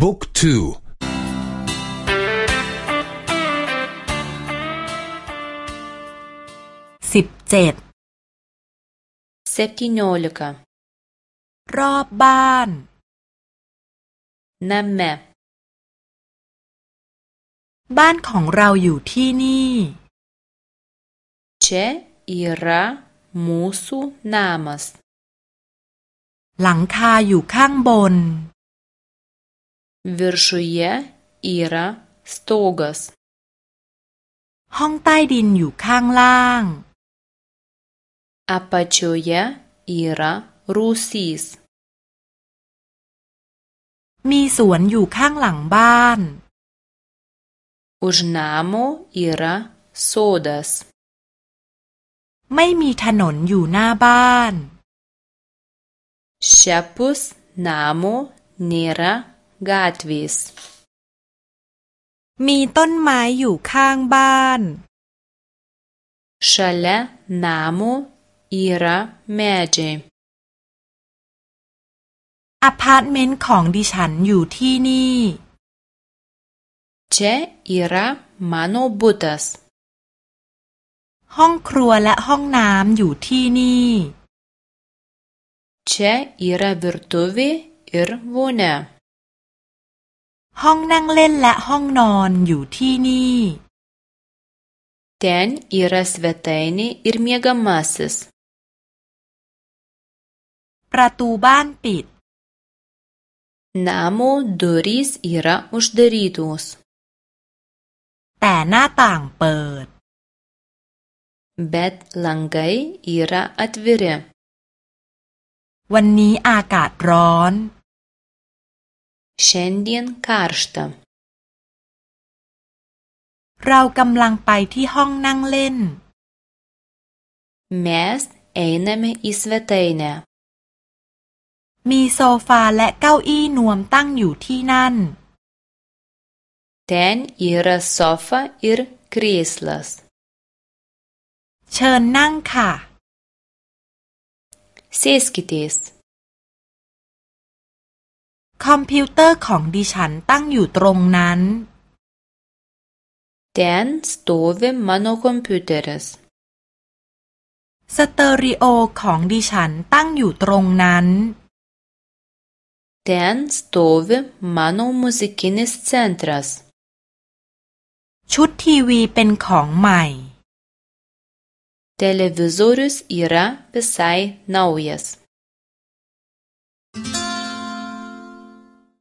บุ๊กทูสิบเจ็ดเซปติโนลกรอบบ้านนัมแมบ้านของเราอยู่ที่นี่ Čia yra mūsų namas หลังคาอยู่ข้างบน Viršuje yra stogas ห้องใต้ดินอยู่ข้างล่าง Apačioje yra rūsys มีสวนอยู่ข้างหลังบ้าน Už namo yra sodas ไม่มีถนนอยู่หน้าบ้าน Šiapus namo nėra gatvės มีต้นไม้อยู่ข้างบ้าน Šalia namo yra medžiai อพาร์ตเมนต์ของดิฉันอยู่ที่นี่ Čia yra mano butas ห้องครัวและห้องน้ำอยู่ที่นี่ Čia yra virtuvė ir vonia ห้องนั่งเล่นและห้องนอนอยู่ที่นี่ Ten yra svetainė ir miegamasis ประตูบ้านปิด Namo durys yra uždarytos แต่หน้าต่างเปิด bet langai yra atviri วันนี้อากาศร้อน Šiandien karšta เรากำลังไปที่ห้องนั่งเล่น Mes einame į svetainę มีโซฟาและเก้าอี้นวมตั้งอยู่ที่นั่น Ten yra sofa ir krėslas เชิญนั่งค่ะ Sėskitės คอมพิวเตอร์ของดิฉันตั้งอยู่ตรงนั้น Ten stovi mano kompiuteris สเตอริโอของดิฉันตั้งอยู่ตรงนั้น Ten stovi mano muzikinis centras ชุดทีวีเป็นของใหม่ Televizorius yra visai naujas